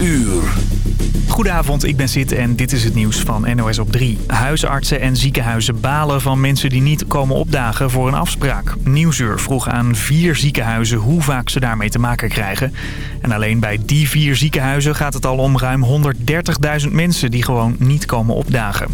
uur. Goedenavond, ik ben Sid en dit is het nieuws van NOS op 3. Huisartsen en ziekenhuizen balen van mensen die niet komen opdagen voor een afspraak. Nieuwsuur vroeg aan vier ziekenhuizen hoe vaak ze daarmee te maken krijgen. En alleen bij die vier ziekenhuizen gaat het al om ruim 130.000 mensen die gewoon niet komen opdagen.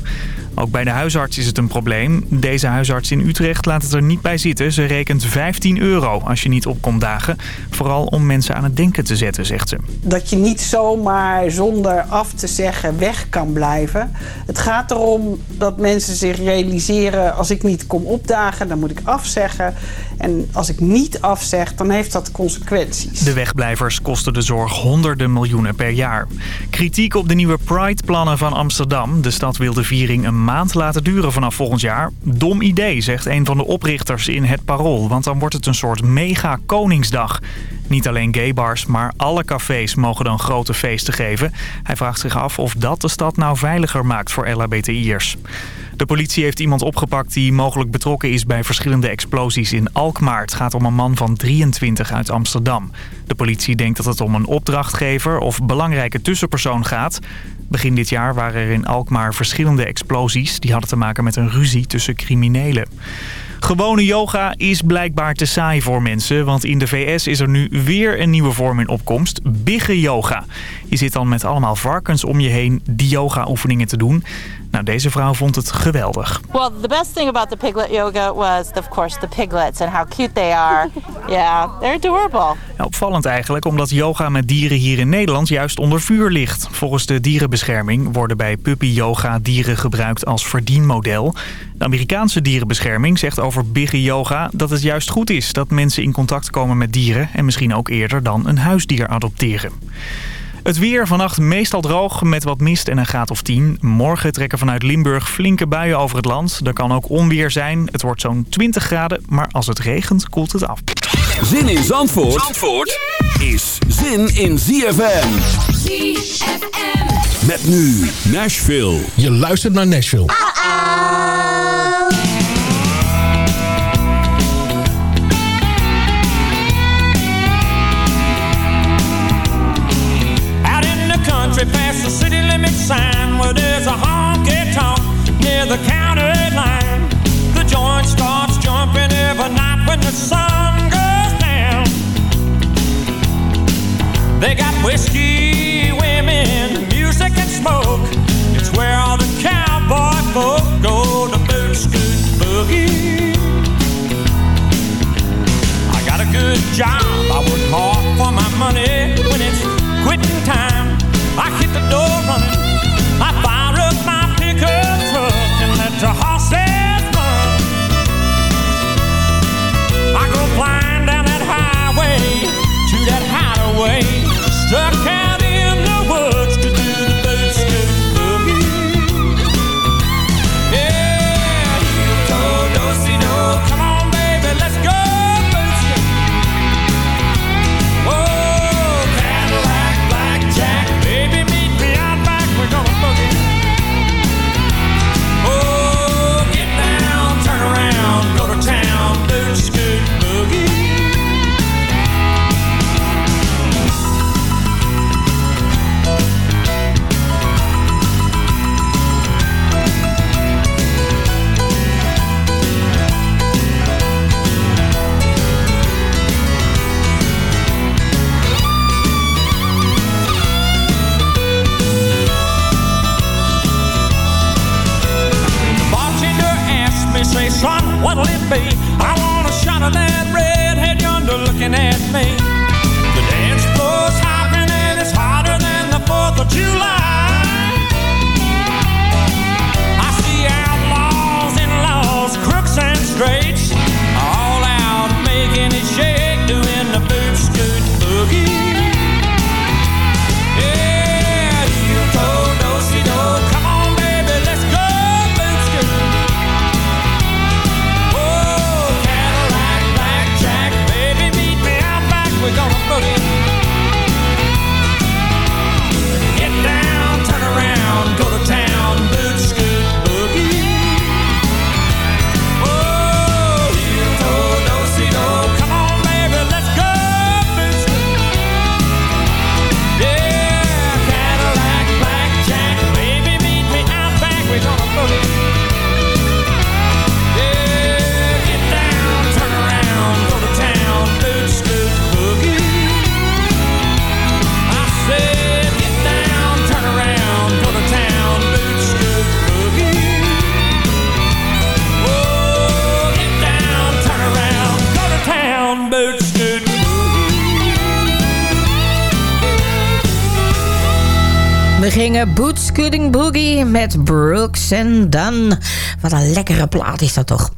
Ook bij de huisarts is het een probleem. Deze huisarts in Utrecht laat het er niet bij zitten. Ze rekent 15 euro als je niet opkomt dagen. Vooral om mensen aan het denken te zetten, zegt ze. Dat je niet zomaar zonder af te zeggen weg kan blijven. Het gaat erom dat mensen zich realiseren... als ik niet kom opdagen, dan moet ik afzeggen. En als ik niet afzeg, dan heeft dat consequenties. De wegblijvers kosten de zorg honderden miljoenen per jaar. Kritiek op de nieuwe Pride-plannen van Amsterdam. De stad wil de viering een maand laten duren vanaf volgend jaar. Dom idee, zegt een van de oprichters in het Parool. Want dan wordt het een soort mega-koningsdag. Niet alleen gaybars, maar alle cafés mogen dan grote feesten geven. Hij vraagt zich af of dat de stad nou veiliger maakt voor LHBTI'ers. De politie heeft iemand opgepakt die mogelijk betrokken is bij verschillende explosies in Alkmaar. Het gaat om een man van 23 uit Amsterdam. De politie denkt dat het om een opdrachtgever of belangrijke tussenpersoon gaat. Begin dit jaar waren er in Alkmaar verschillende explosies. Die hadden te maken met een ruzie tussen criminelen. Gewone yoga is blijkbaar te saai voor mensen, want in de VS is er nu weer een nieuwe vorm in opkomst, bigge yoga. Je zit dan met allemaal varkens om je heen die yoga oefeningen te doen. Nou, deze vrouw vond het geweldig. Well, the best thing about the piglet yoga was, of course, the piglets and how cute they are. Yeah, they're adorable. Ja, opvallend eigenlijk, omdat yoga met dieren hier in Nederland juist onder vuur ligt. Volgens de dierenbescherming worden bij puppy yoga dieren gebruikt als verdienmodel. De Amerikaanse dierenbescherming zegt over bigge yoga dat het juist goed is dat mensen in contact komen met dieren en misschien ook eerder dan een huisdier adopteren. Het weer vannacht meestal droog met wat mist en een graad of 10. Morgen trekken vanuit Limburg flinke buien over het land. Er kan ook onweer zijn. Het wordt zo'n 20 graden, maar als het regent koelt het af. Zin in Zandvoort, Zandvoort is zin in ZFM. ZFM. Met nu Nashville. Je luistert naar Nashville. country there's a honky tonk near the county line. The joint starts jumping every night when the sun goes down. They got whiskey, women, music, and smoke. It's where all the cowboy folk go to boot scoot boogie. I got a good job, I work hard for my money when it's quitting time. I hit the door running. Scooting Boogie met Brooks and Dunn. Wat een lekkere plaat is dat toch.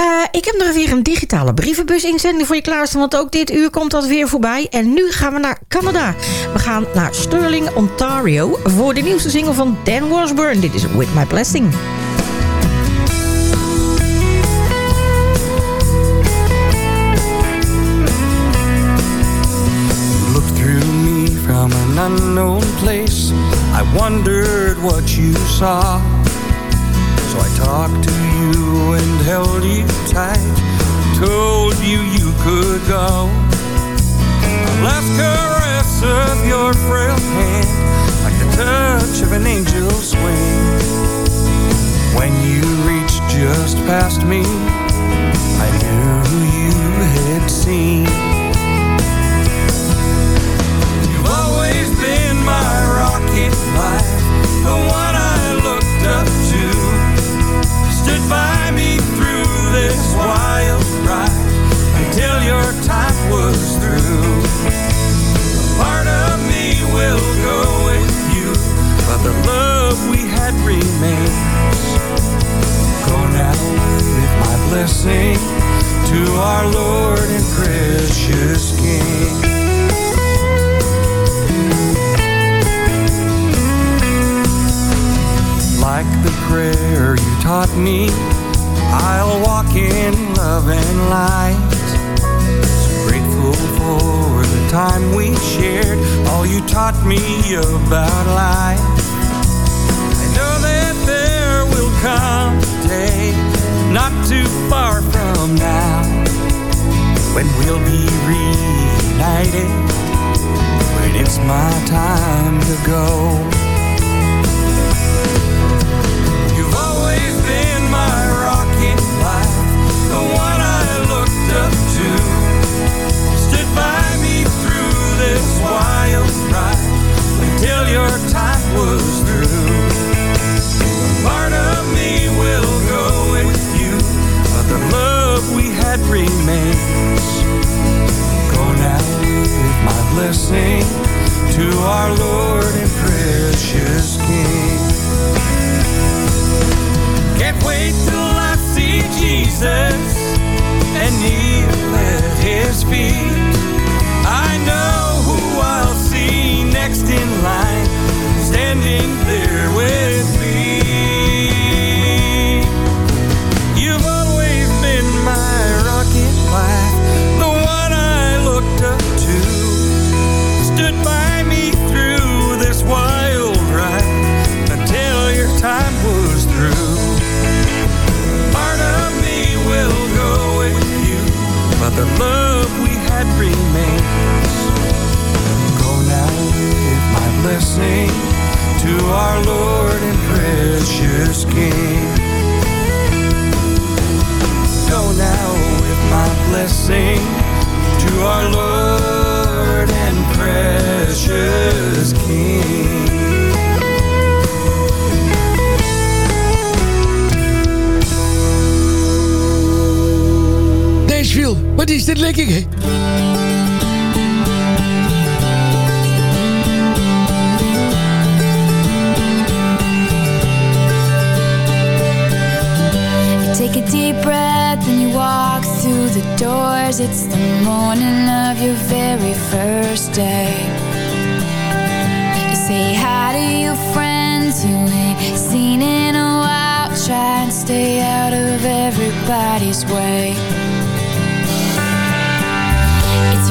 Uh, ik heb nog weer een digitale brievenbus inzending voor je klaarstaan. Want ook dit uur komt dat weer voorbij. En nu gaan we naar Canada. We gaan naar Sterling, Ontario. Voor de nieuwste single van Dan Washburn. Dit is With My Blessing. from an unknown place wondered what you saw. So I talked to you and held you tight. Told you you could go. The last caress of your frail hand Like the touch of an angel's wing. When you reached just past me I knew you had seen life, the one I looked up to, stood by me through this wild ride until your time was through. A part of me will go with you, but the love we had remains. Go now with my blessing to our Lord and precious King. Like the prayer you taught me. I'll walk in love and light. So grateful for the time we shared. All you taught me about life. I know that there will come a day Not too far from now When we'll be reunited. When it's my time to go through the doors. It's the morning of your very first day. You say hi to your friends you ain't seen in a while. Try and stay out of everybody's way. It's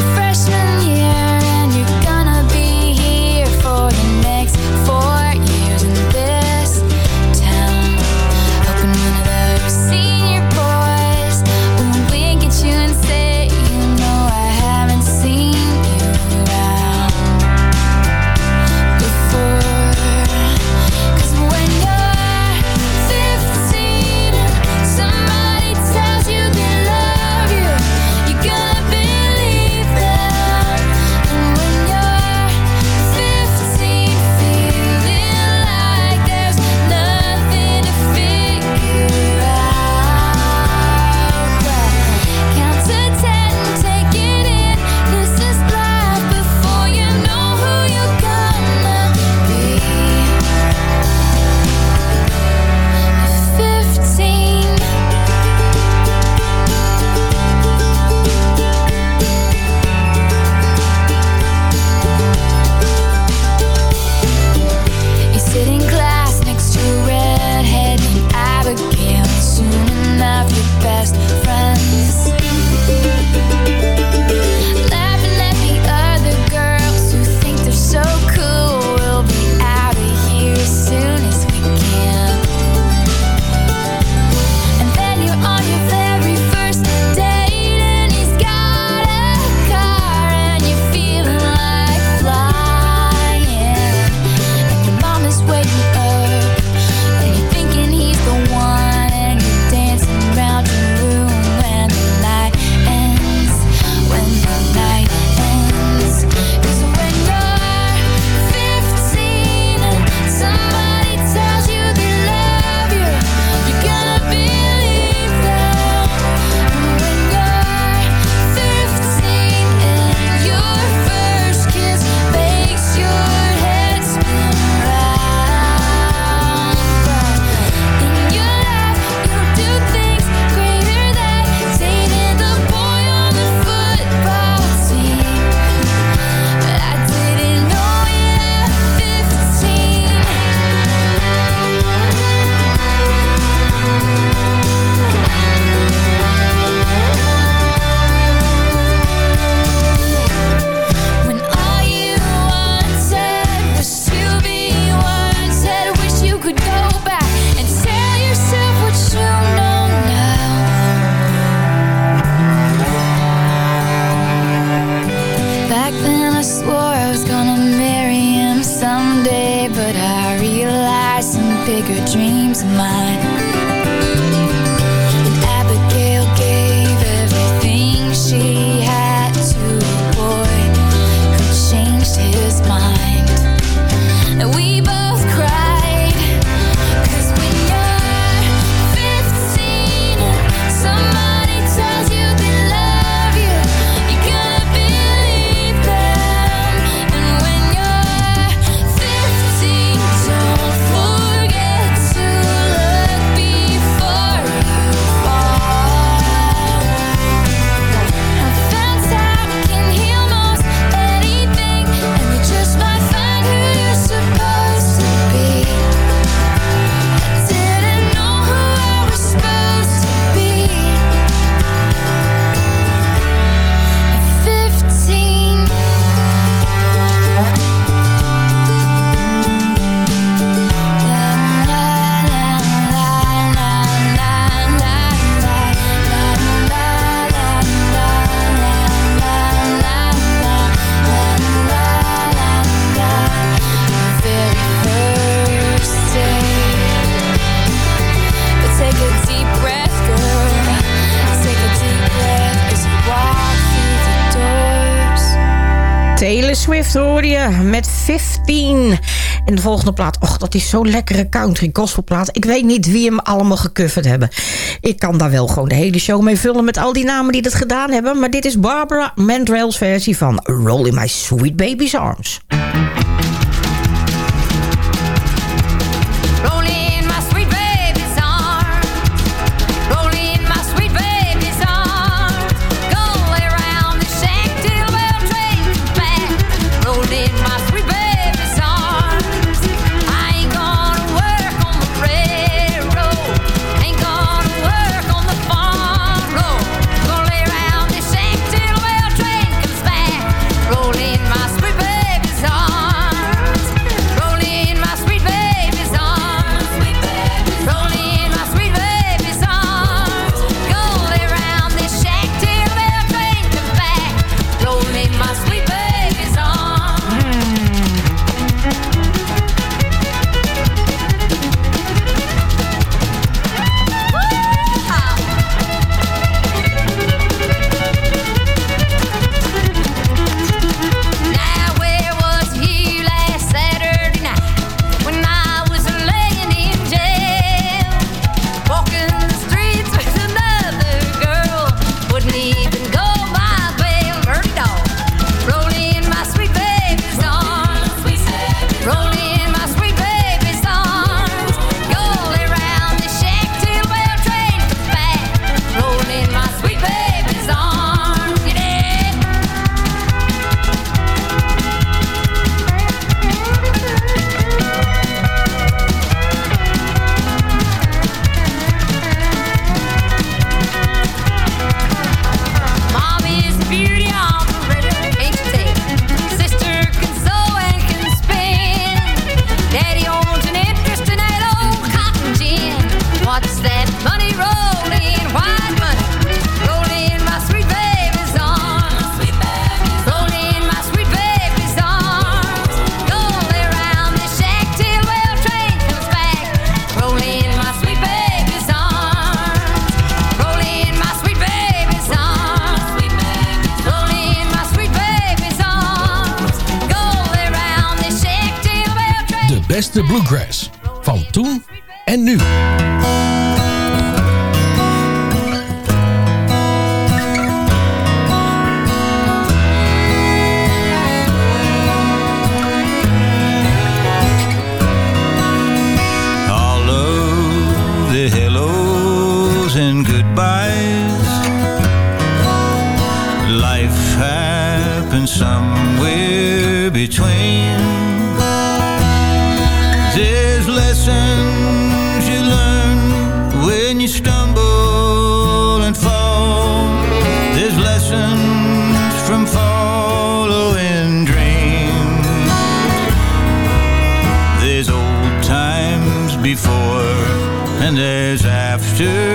met 15. En de volgende plaat, och, dat is zo'n lekkere country gospelplaat. Ik weet niet wie hem allemaal gecoverd hebben. Ik kan daar wel gewoon de hele show mee vullen met al die namen die dat gedaan hebben. Maar dit is Barbara Mandrell's versie van Roll in My Sweet Baby's Arms. happen somewhere between. There's lessons you learn when you stumble and fall. There's lessons from following dreams. There's old times before and there's after.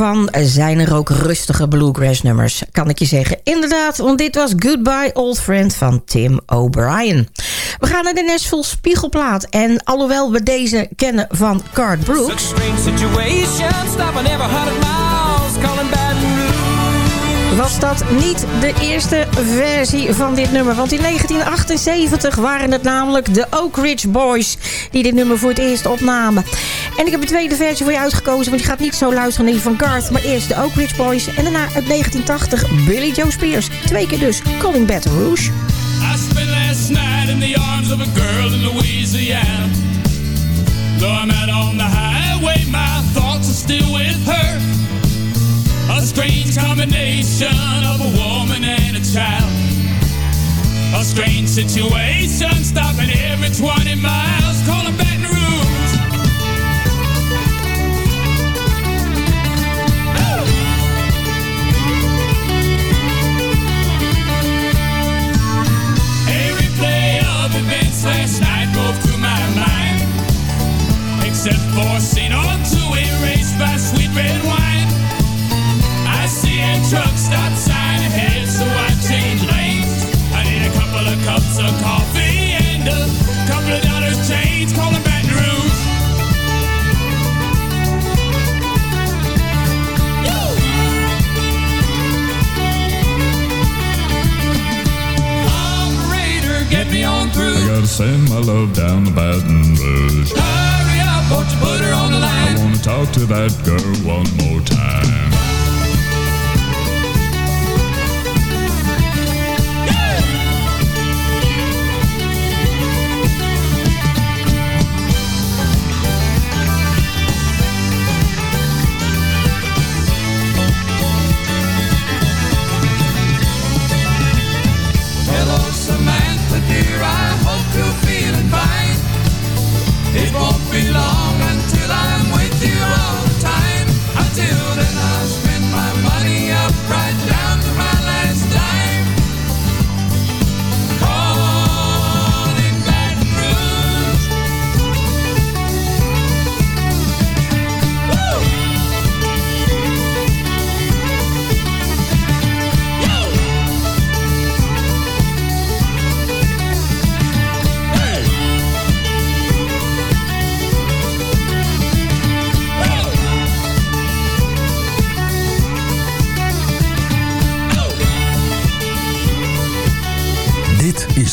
Van zijn er ook rustige bluegrass nummers, kan ik je zeggen. Inderdaad, want dit was Goodbye Old Friend van Tim O'Brien. We gaan naar de Nashville Spiegelplaat. En alhoewel we deze kennen van Cart Brooks... Was dat niet de eerste versie van dit nummer. Want in 1978 waren het namelijk de Oak Ridge Boys... die dit nummer voor het eerst opnamen. En ik heb een tweede versie voor je uitgekozen... want je gaat niet zo luisteren naar die van Garth... maar eerst de Oak Ridge Boys en daarna uit 1980 Billy Joe Spears. Twee keer dus Calling Baton Rouge. I spent last night in the arms of a girl in Louisiana. Though I'm out on the highway, my thoughts are still with her. A strange combination of a woman and a child. A strange situation, stopping every 20 miles, calling Baton Rouge. Except for a scene or two by sweet red wine. I see a truck stop sign ahead, so I change lanes. I need a couple of cups of coffee and a couple of dollars change, calling Baton Rouge. Operator, get me on through. I gotta send my love down the Baton Rouge. Won't you put her on the line? I wanna talk to that girl one more time.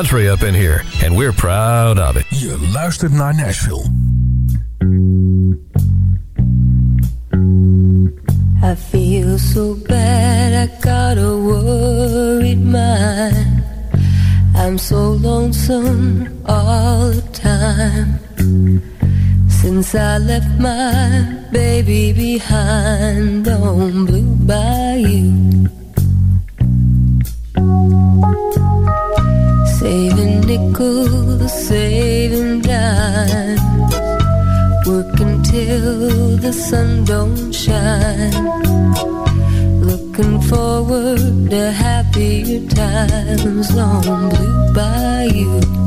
country up in here, and we're proud of it. Je luistert naar Nashville. I feel so bad, I got a worried mind. I'm so lonesome all the time. Since I left my baby behind on Blue Bayou. the sun don't shine. Looking forward to happier times long Blue Bayou.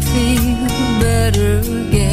feel better again.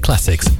Classics.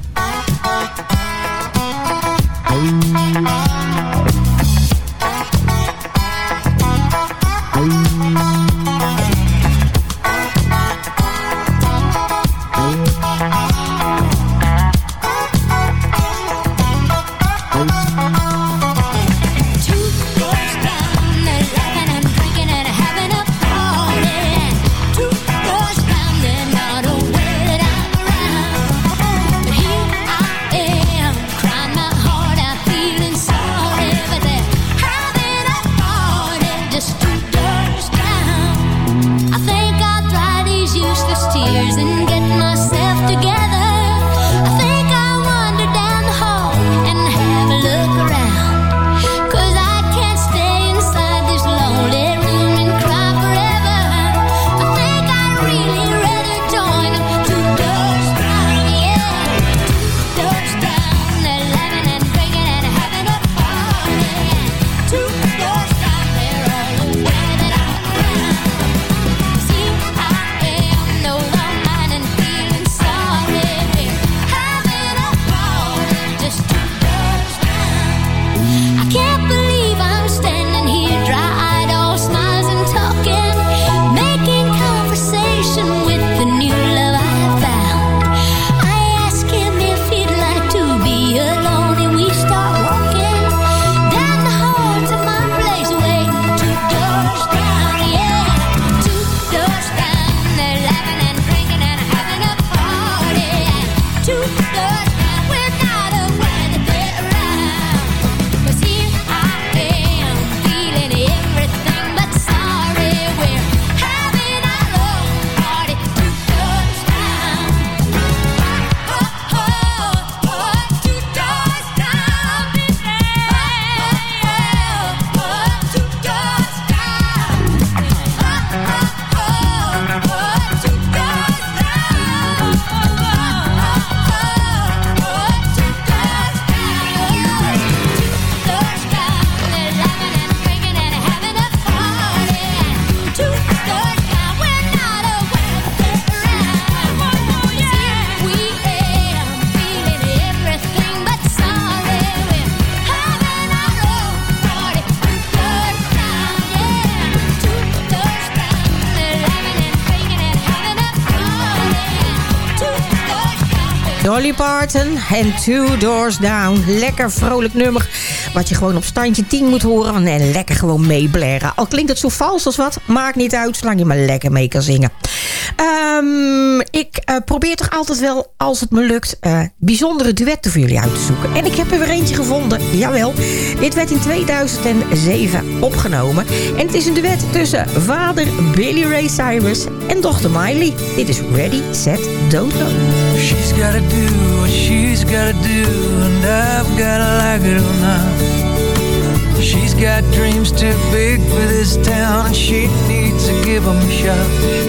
Dolly Parton en Two Doors Down. Lekker vrolijk nummer wat je gewoon op standje 10 moet horen en lekker gewoon meeblaren. Al klinkt het zo vals als wat, maakt niet uit zolang je maar lekker mee kan zingen. Um, probeer toch altijd wel, als het me lukt... Eh, bijzondere duetten voor jullie uit te zoeken. En ik heb er weer eentje gevonden, jawel. Dit werd in 2007 opgenomen. En het is een duet tussen vader Billy Ray Cyrus en dochter Miley. Dit is Ready, Set, Don't Go. She's do what she's do And I've gotta like it or She's got dreams too big for this town she needs to give them a shot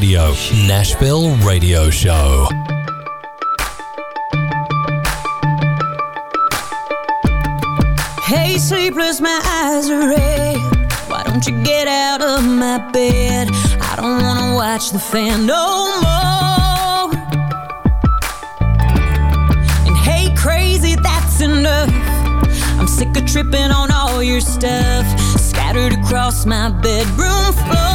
Radio, Nashville Radio Show. Hey, sleepless, my eyes are red. Why don't you get out of my bed? I don't wanna watch the fan no more. And hey, crazy, that's enough. I'm sick of tripping on all your stuff scattered across my bedroom floor.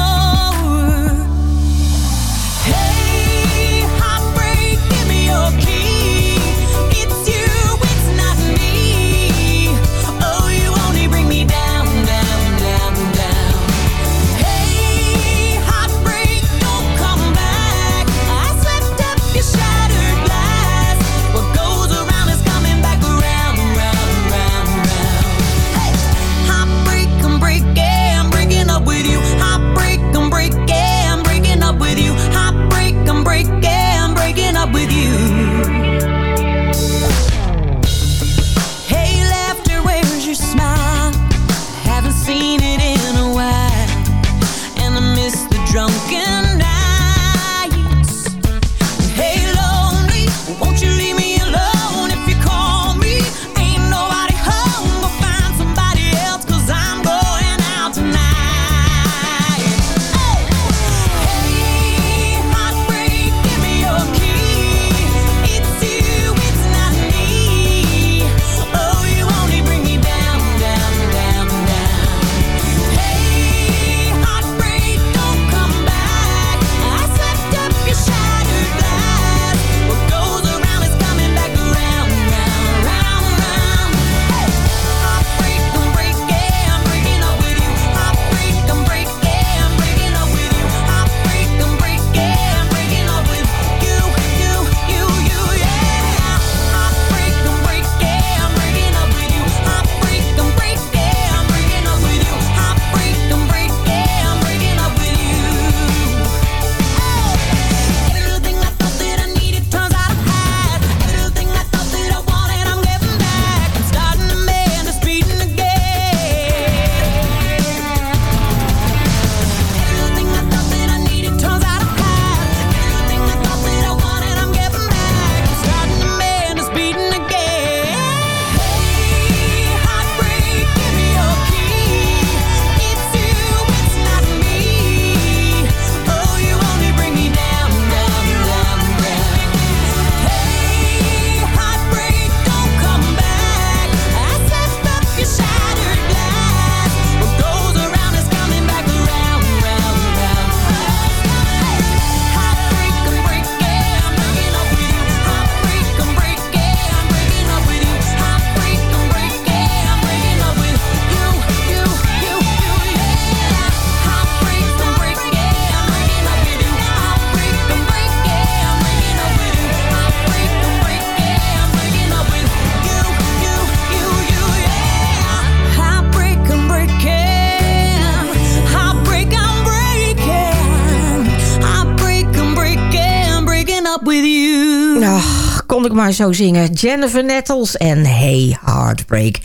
Maar zo zingen. Jennifer Nettles en Hey Heartbreak.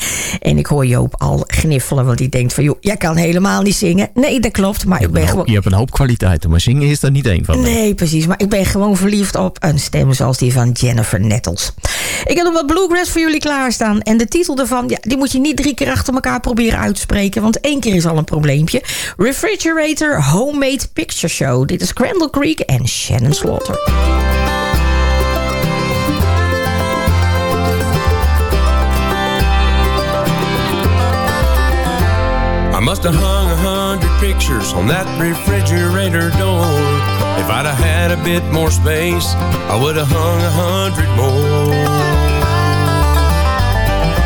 En ik hoor Joop al gniffelen, want die denkt van... joh, jij kan helemaal niet zingen. Nee, dat klopt, maar ik ben gewoon... Je hebt een hoop kwaliteiten, maar zingen is er niet één van. Nee, precies. Maar ik ben gewoon verliefd op een stem zoals die van Jennifer Nettles. Ik heb nog wat bluegrass voor jullie klaarstaan. En de titel daarvan, ja, die moet je niet drie keer achter elkaar proberen uit te spreken. Want één keer is al een probleempje. Refrigerator Homemade Picture Show. Dit is Crandall Creek en Shannon Slaughter. Must have hung a hundred pictures on that refrigerator door. If I'd have had a bit more space, I would have hung a hundred more.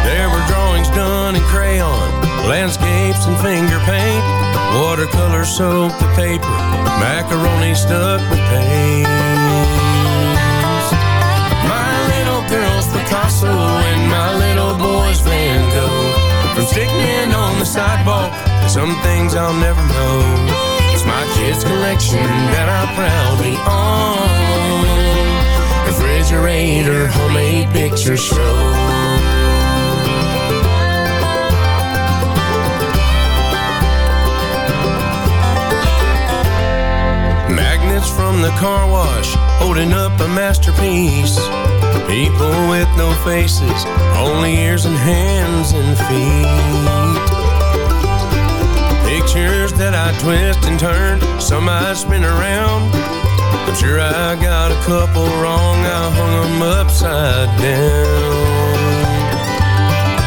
There were drawings done in crayon, landscapes and finger paint, watercolor soaked the paper, macaroni stuck with paste. My little girl's Picasso and my little boy's Van Gogh. From sticking on the sidewalk some things I'll never know. It's my kids' collection that I proudly own. Refrigerator homemade picture show. kids from the car wash holding up a masterpiece. People with no faces, only ears and hands and feet. Pictures that I twist and turn, some I spin around. I'm sure I got a couple wrong, I hung them upside down.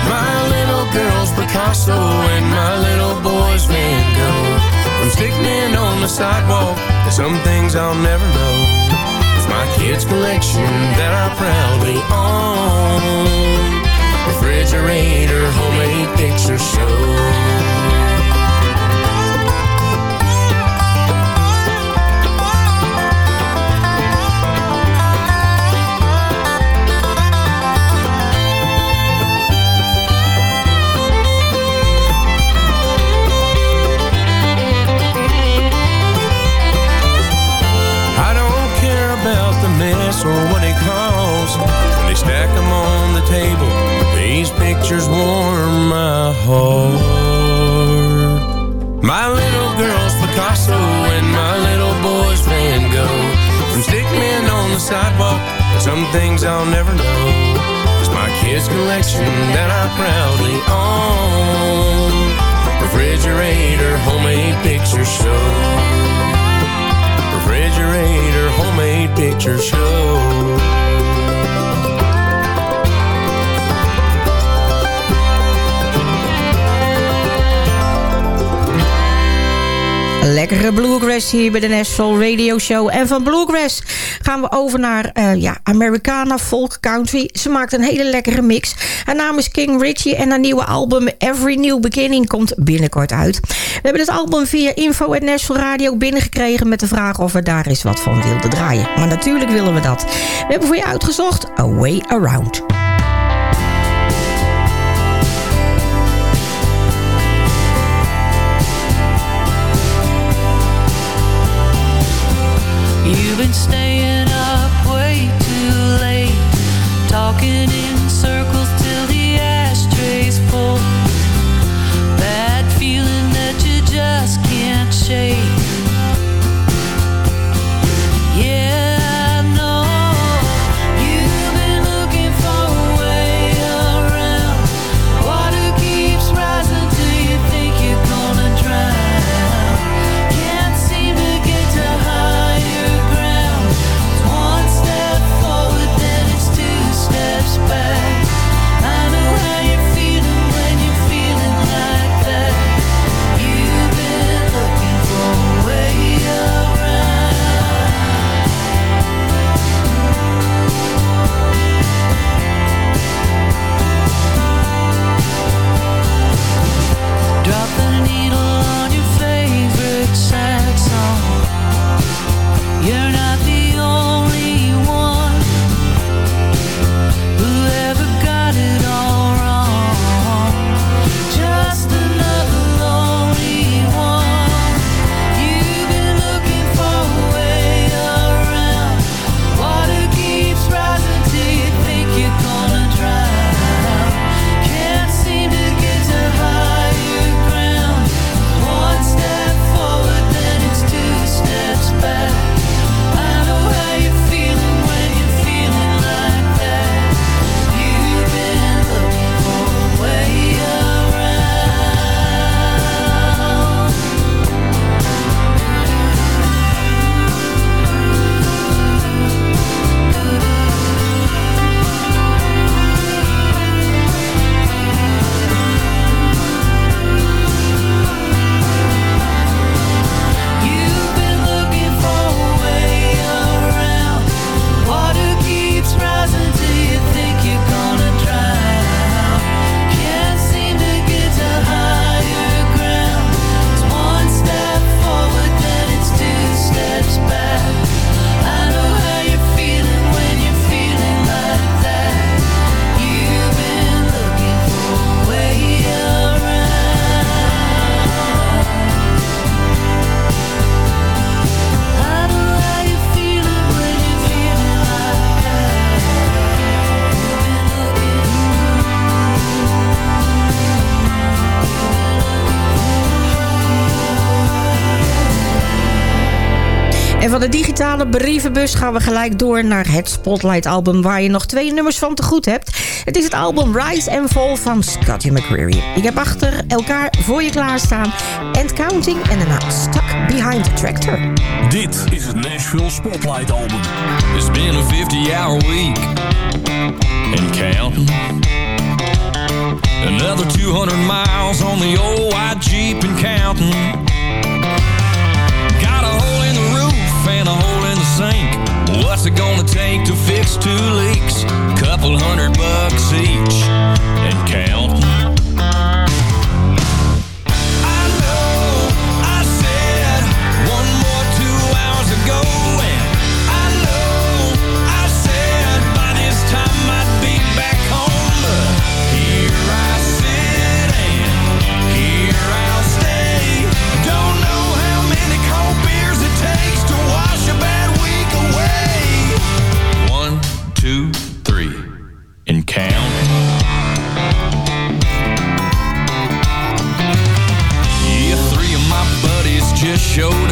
My little girl's Picasso and my little boy's Van Gogh. From sticking on the sidewalk to some things I'll never know. It's my kids' collection that I proudly own. Refrigerator, homemade picture show. Table, these pictures warm my heart. My little girl's Picasso and my little boy's Van Gogh. From stick men on the sidewalk some things I'll never know. It's my kids' collection that I proudly own. Refrigerator, homemade picture show refrigerator homemade picture show. Lekkere bluegrass hier bij de Nashville Radio Show. En van bluegrass gaan we over naar eh, ja, Americana, folk, country. Ze maakt een hele lekkere mix. Haar naam is King Richie en haar nieuwe album Every New Beginning komt binnenkort uit. We hebben het album via info at Nashville Radio binnengekregen... met de vraag of we daar eens wat van wilden draaien. Maar natuurlijk willen we dat. We hebben voor je uitgezocht A Way Around. You've brievenbus gaan we gelijk door naar het Spotlight-album... waar je nog twee nummers van te goed hebt. Het is het album Rise and Fall van Scotty McCreary. Ik heb achter elkaar voor je klaarstaan... And Counting en daarna Stuck Behind the Tractor. Dit is het Nashville Spotlight-album. It's been a 50-hour week. And counting. Another 200 miles on the old white Jeep and counting. It's it gonna take to fix two leaks? Couple hundred bucks each and counting. show.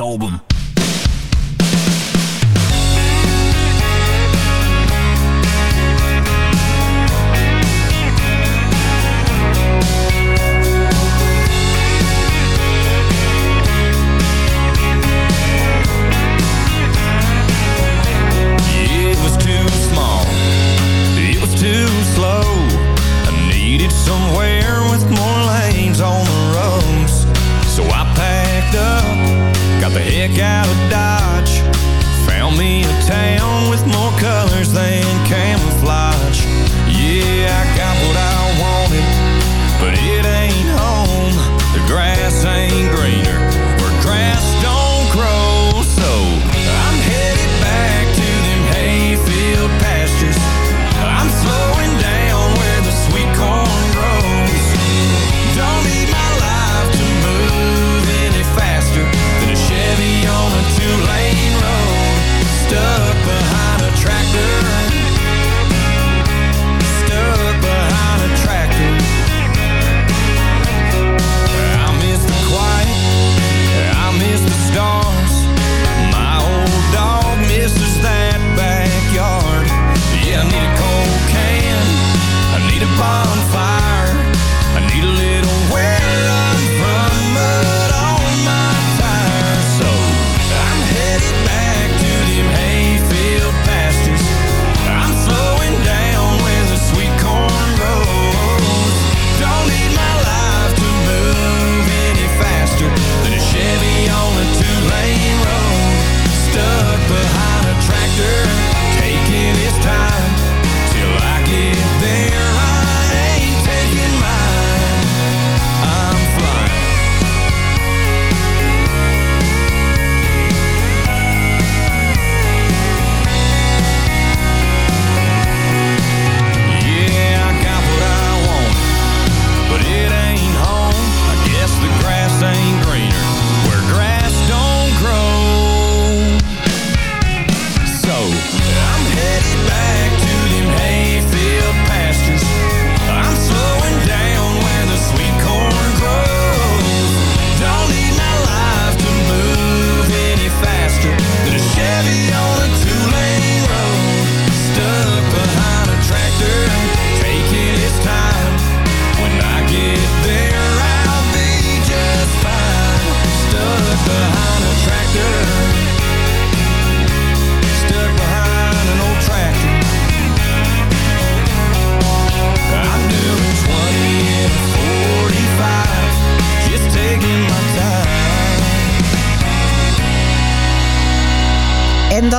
Album.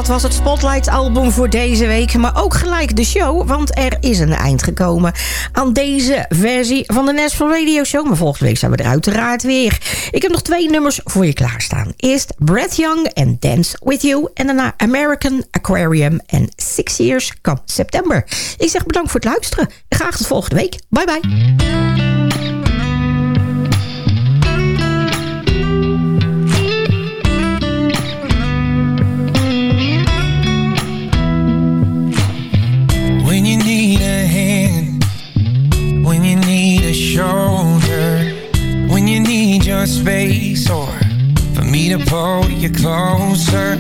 Was het Spotlight album voor deze week. Maar ook gelijk de show, want er is een eind gekomen aan deze versie van de National Radio Show. Maar volgende week zijn we er uiteraard weer. Ik heb nog twee nummers voor je klaarstaan. Eerst Brad Young en Dance With You. En daarna American Aquarium en Six Years Come September. Ik zeg bedankt voor het luisteren. Graag tot volgende week. Bye bye. space or for me to pull you closer.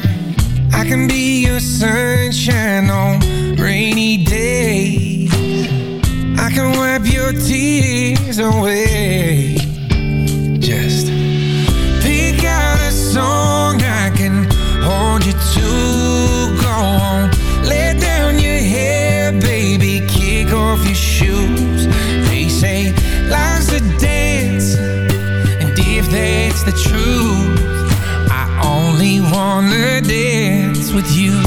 I can be your sunshine on rainy days. I can wipe your tears away. Just pick out a song I can hold you to go on truth. I only wanna dance with you.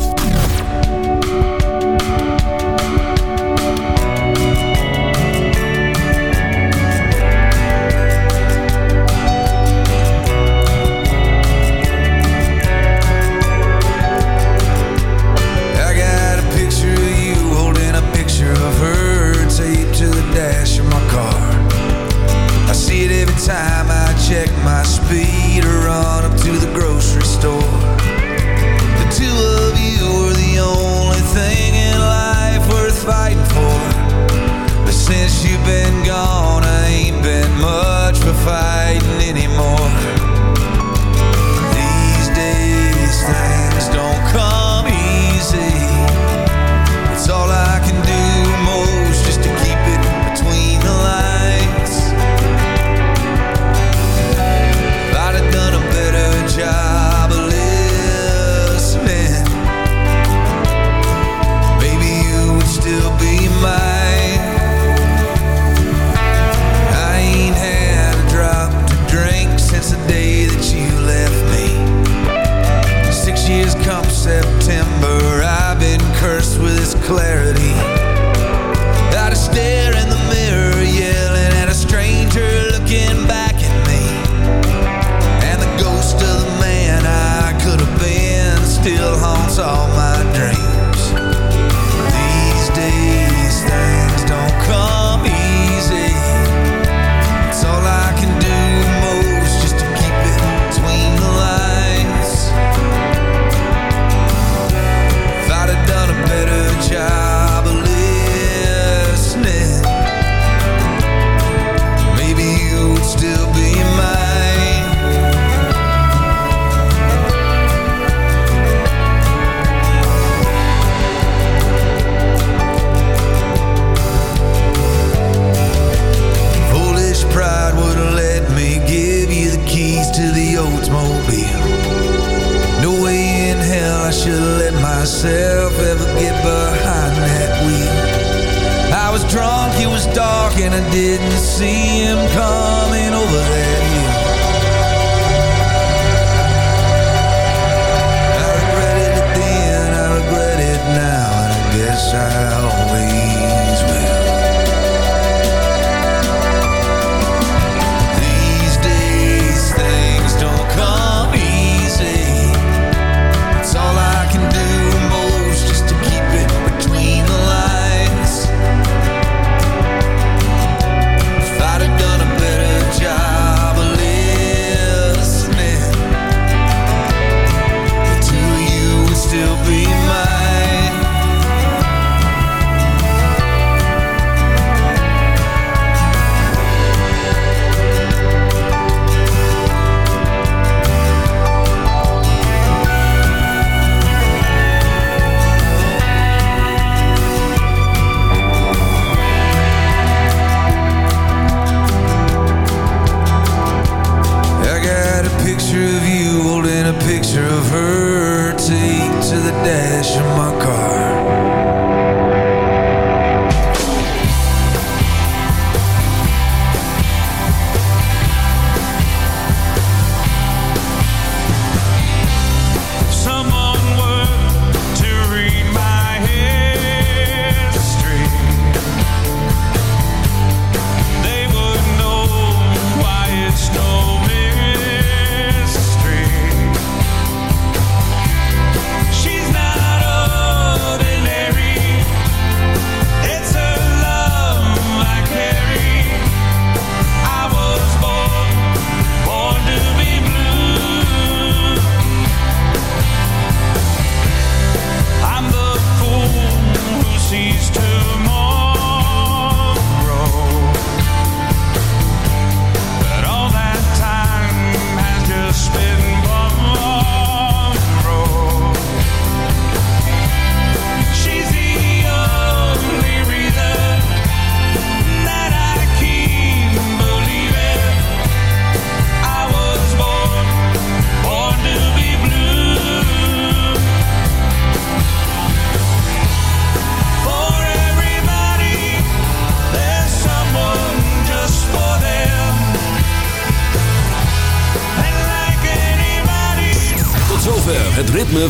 only thing in life worth fighting